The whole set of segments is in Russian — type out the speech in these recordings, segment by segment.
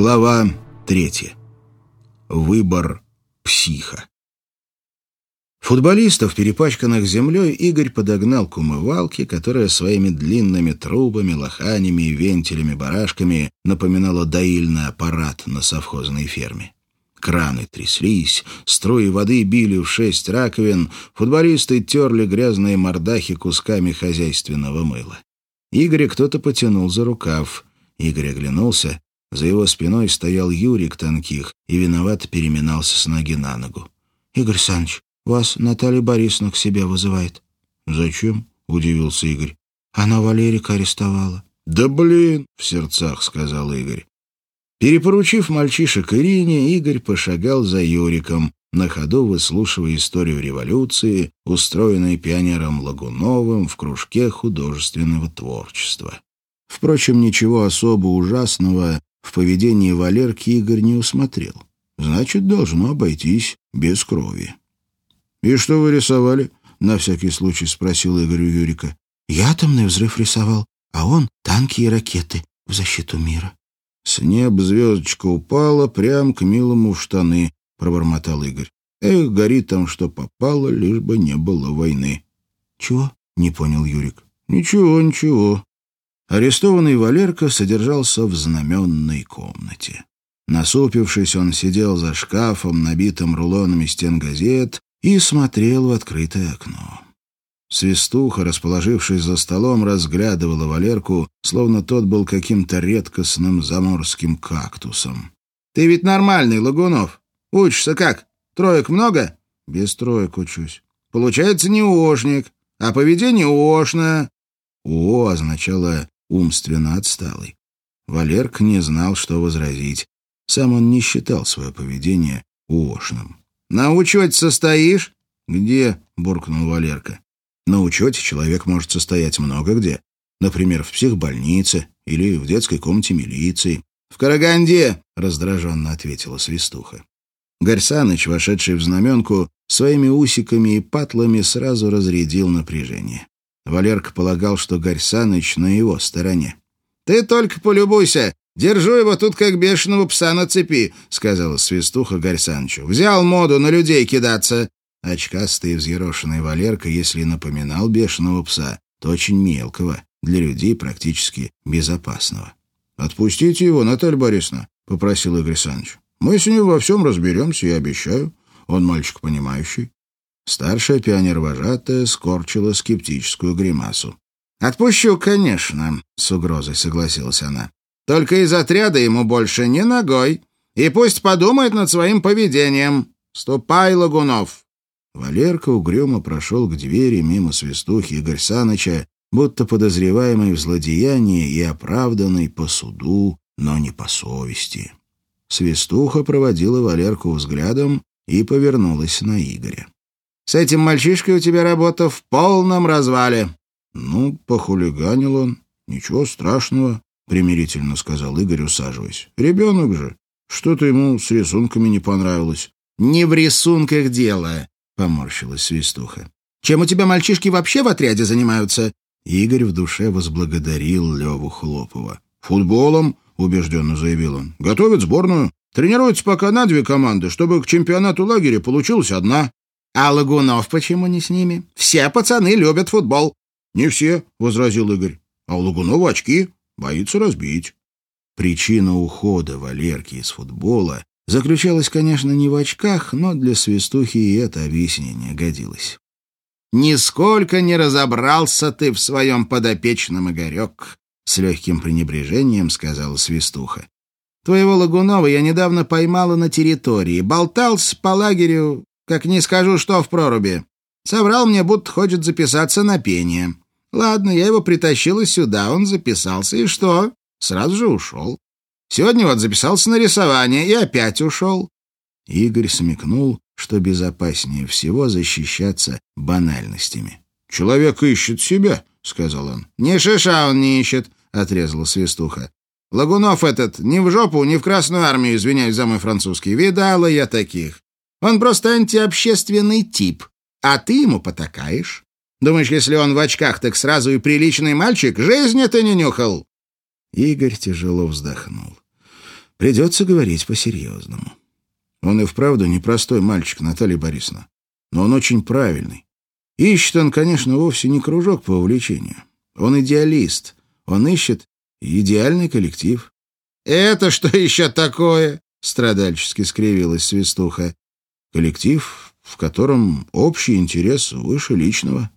Глава третья. Выбор психа. Футболистов, перепачканных землей, Игорь подогнал к умывалке, которая своими длинными трубами, лоханями и вентилями-барашками напоминала доильный аппарат на совхозной ферме. Краны тряслись, струи воды били в шесть раковин, футболисты терли грязные мордахи кусками хозяйственного мыла. Игоря кто-то потянул за рукав. Игорь оглянулся за его спиной стоял Юрик Танких и виновато переминался с ноги на ногу. — Игорь Саныч, вас Наталья Борисовна к себе вызывает. — Зачем? — удивился Игорь. — Она Валерика арестовала. — Да блин! — в сердцах сказал Игорь. Перепоручив мальчишек Ирине, Игорь пошагал за Юриком, на ходу выслушивая историю революции, устроенной пионером Лагуновым в кружке художественного творчества. Впрочем, ничего особо ужасного в поведении Валерки Игорь не усмотрел. Значит, должно обойтись без крови. «И что вы рисовали?» — на всякий случай спросил Игорь у Юрика. «Я атомный взрыв рисовал, а он — танки и ракеты в защиту мира». «С неба звездочка упала прям к милому в штаны», — пробормотал Игорь. «Эх, горит там, что попало, лишь бы не было войны». «Чего?» — не понял Юрик. «Ничего, ничего. Арестованный Валерка содержался в знаменной комнате. Насупившись, он сидел за шкафом, набитым рулонами стен газет, и смотрел в открытое окно. Свистуха, расположившись за столом, разглядывала Валерку, словно тот был каким-то редкостным заморским кактусом. — Ты ведь нормальный, Лагунов. Учишься как? Троек много? — Без троек учусь. — Получается, не ошник, а поведение ошное. «О» означало умственно отсталый. Валерк не знал, что возразить. Сам он не считал свое поведение уошным. «На учете состоишь?» «Где?» — буркнул Валерка. «На учете человек может состоять много где. Например, в психбольнице или в детской комнате милиции». «В Караганде!» — раздраженно ответила Свистуха. Гарсаныч, вошедший в знаменку, своими усиками и патлами сразу разрядил напряжение. Валерка полагал, что Гарь Саныч на его стороне. «Ты только полюбуйся! Держу его тут как бешеного пса на цепи», — сказала свистуха Гарь Санычу. «Взял моду на людей кидаться». Очкастый и взъерошенный Валерка, если напоминал бешеного пса, то очень мелкого, для людей практически безопасного. «Отпустите его, Наталья Борисовна», — попросил Игорь Саныч. «Мы с ним во всем разберемся, я обещаю. Он мальчик понимающий». Старшая пионер-вожатая скорчила скептическую гримасу. «Отпущу, конечно», — с угрозой согласилась она. «Только из отряда ему больше не ногой. И пусть подумает над своим поведением. Ступай, Лагунов!» Валерка угрюмо прошел к двери мимо свистухи Игорь Саныча, будто подозреваемый в злодеянии и оправданный по суду, но не по совести. Свистуха проводила Валерку взглядом и повернулась на Игоря. С этим мальчишкой у тебя работа в полном развале». «Ну, похулиганил он. Ничего страшного», — примирительно сказал Игорь, усаживаясь. «Ребенок же. Что-то ему с рисунками не понравилось». «Не в рисунках дело», — поморщилась свистуха. «Чем у тебя мальчишки вообще в отряде занимаются?» Игорь в душе возблагодарил Леву Хлопова. «Футболом», — убежденно заявил он. «Готовят сборную. Тренируются пока на две команды, чтобы к чемпионату лагеря получилась одна». А Лагунов почему не с ними? Все пацаны любят футбол. Не все, возразил Игорь. А у Лагунова очки, боится разбить. Причина ухода Валерки из футбола заключалась, конечно, не в очках, но для свистухи и это объяснение годилось. «Нисколько не разобрался ты в своем подопечном, Игорек», — с легким пренебрежением сказала свистуха. «Твоего Лагунова я недавно поймала на территории, болтался по лагерю как не скажу, что в проруби. Соврал мне, будто хочет записаться на пение. Ладно, я его притащила сюда, он записался, и что? Сразу же ушел. Сегодня вот записался на рисование и опять ушел. Игорь смекнул, что безопаснее всего защищаться банальностями. «Человек ищет себя», — сказал он. «Не шиша он не ищет», — отрезала свистуха. «Лагунов этот ни в жопу, ни в Красную Армию, извиняюсь за мой французский. Видала я таких. Он просто антиобщественный тип, а ты ему потакаешь. Думаешь, если он в очках, так сразу и приличный мальчик? Жизни ты не нюхал!» Игорь тяжело вздохнул. Придется говорить по-серьезному. Он и вправду непростой мальчик, Наталья Борисовна. Но он очень правильный. Ищет он, конечно, вовсе не кружок по увлечению. Он идеалист. Он ищет идеальный коллектив. «Это что еще такое?» — страдальчески скривилась свистуха. «Коллектив, в котором общий интерес выше личного.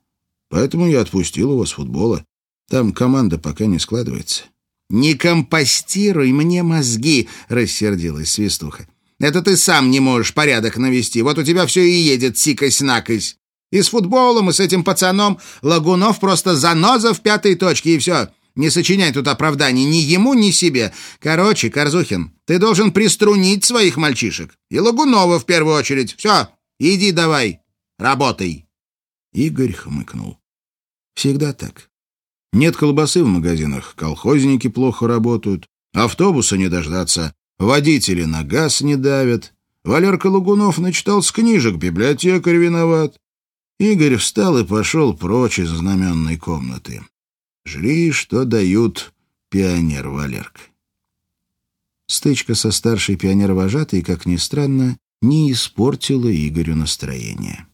Поэтому я отпустил его с футбола. Там команда пока не складывается». «Не компостируй мне мозги!» — рассердилась свистуха. «Это ты сам не можешь порядок навести. Вот у тебя все и едет сикось-накось. И с футболом, и с этим пацаном Лагунов просто заноза в пятой точке, и все. Не сочиняй тут оправданий ни ему, ни себе. Короче, Корзухин, ты должен приструнить своих мальчишек. И Лагунова в первую очередь. Все, иди давай, работай. Игорь хмыкнул. Всегда так. Нет колбасы в магазинах, колхозники плохо работают, автобуса не дождаться, водители на газ не давят. Валерка Лагунов начитал с книжек, библиотекарь виноват. Игорь встал и пошел прочь из знаменной комнаты. Жри, что дают пионер Валерка. Стычка со старшей пионер-вожатой, как ни странно, не испортила Игорю настроение.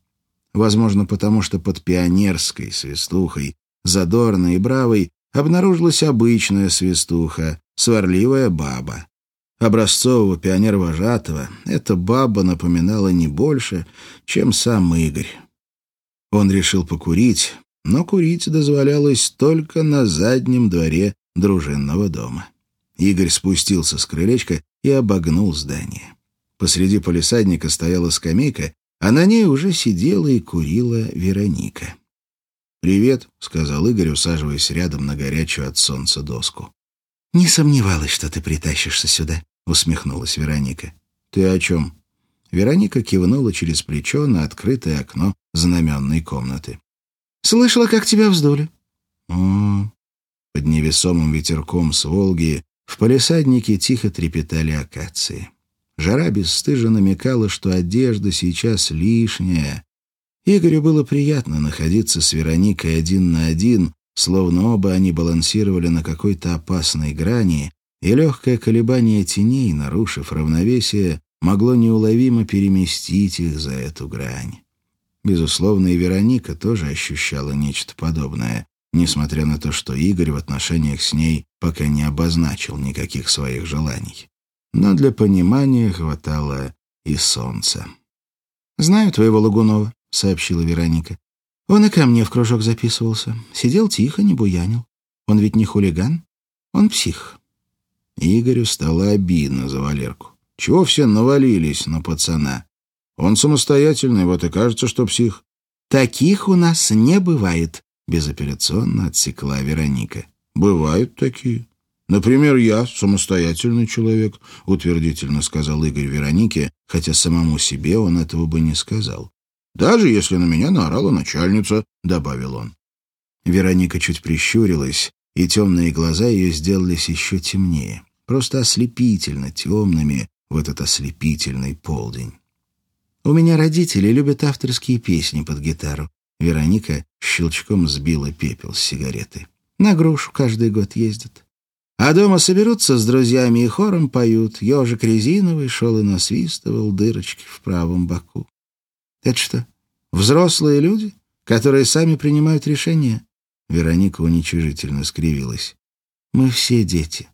Возможно, потому что под пионерской свистухой, задорной и бравой, обнаружилась обычная свистуха, сварливая баба. Образцового пионер-вожатого эта баба напоминала не больше, чем сам Игорь. Он решил покурить, но курить дозволялось только на заднем дворе дружинного дома. Игорь спустился с крылечка и обогнул здание. Посреди полисадника стояла скамейка, а на ней уже сидела и курила Вероника. «Привет», — сказал Игорь, усаживаясь рядом на горячую от солнца доску. «Не сомневалась, что ты притащишься сюда», — усмехнулась Вероника. «Ты о чем?» Вероника кивнула через плечо на открытое окно знаменной комнаты. Слышала, как тебя вздули. О, под невесомым ветерком с Волги в палисаднике тихо трепетали акации. Жара бесстыжа намекала, что одежда сейчас лишняя. Игорю было приятно находиться с Вероникой один на один, словно оба они балансировали на какой-то опасной грани, и легкое колебание теней, нарушив равновесие, могло неуловимо переместить их за эту грань. Безусловно, и Вероника тоже ощущала нечто подобное, несмотря на то, что Игорь в отношениях с ней пока не обозначил никаких своих желаний. Но для понимания хватало и солнца. «Знаю твоего Лагунова», — сообщила Вероника. «Он и ко мне в кружок записывался. Сидел тихо, не буянил. Он ведь не хулиган, он псих». Игорю стало обидно за Валерку. Чего все навалились на пацана? Он самостоятельный, вот и кажется, что псих. «Таких у нас не бывает», — безапелляционно отсекла Вероника. «Бывают такие. Например, я самостоятельный человек», — утвердительно сказал Игорь Веронике, хотя самому себе он этого бы не сказал. «Даже если на меня наорала начальница», — добавил он. Вероника чуть прищурилась, и темные глаза ее сделались еще темнее, просто ослепительно темными в этот ослепительный полдень. У меня родители любят авторские песни под гитару. Вероника щелчком сбила пепел с сигареты. На грушу каждый год ездят. А дома соберутся с друзьями и хором поют. Ежик резиновый шел и насвистывал дырочки в правом боку. Это что, взрослые люди, которые сами принимают решения? Вероника уничижительно скривилась. Мы все дети.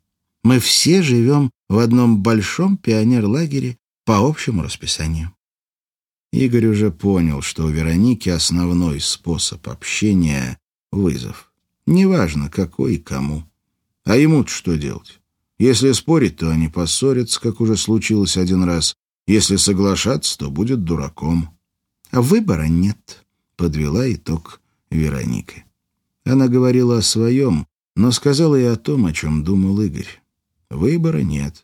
Мы все живем в одном большом пионер-лагере по общему расписанию. Игорь уже понял, что у Вероники основной способ общения — вызов. Неважно, какой и кому. А ему-то что делать? Если спорить, то они поссорятся, как уже случилось один раз. Если соглашаться, то будет дураком. А выбора нет, — подвела итог Вероника. Она говорила о своем, но сказала и о том, о чем думал Игорь. Выбора нет.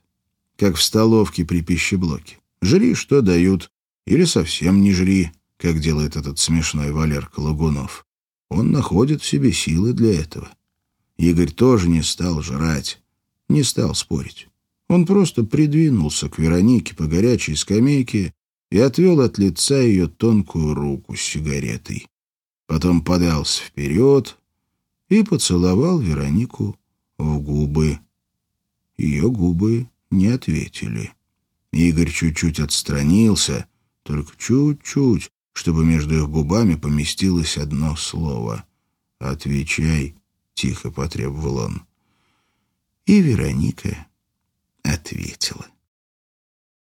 Как в столовке при пищеблоке. Жри, что дают, или совсем не жри, как делает этот смешной Валерка Лагунов. Он находит в себе силы для этого. Игорь тоже не стал жрать, не стал спорить. Он просто придвинулся к Веронике по горячей скамейке и отвел от лица ее тонкую руку с сигаретой. Потом подался вперед и поцеловал Веронику в губы. Ее губы не ответили. Игорь чуть-чуть отстранился, только чуть-чуть, чтобы между их губами поместилось одно слово. «Отвечай», — тихо потребовал он. И Вероника ответила.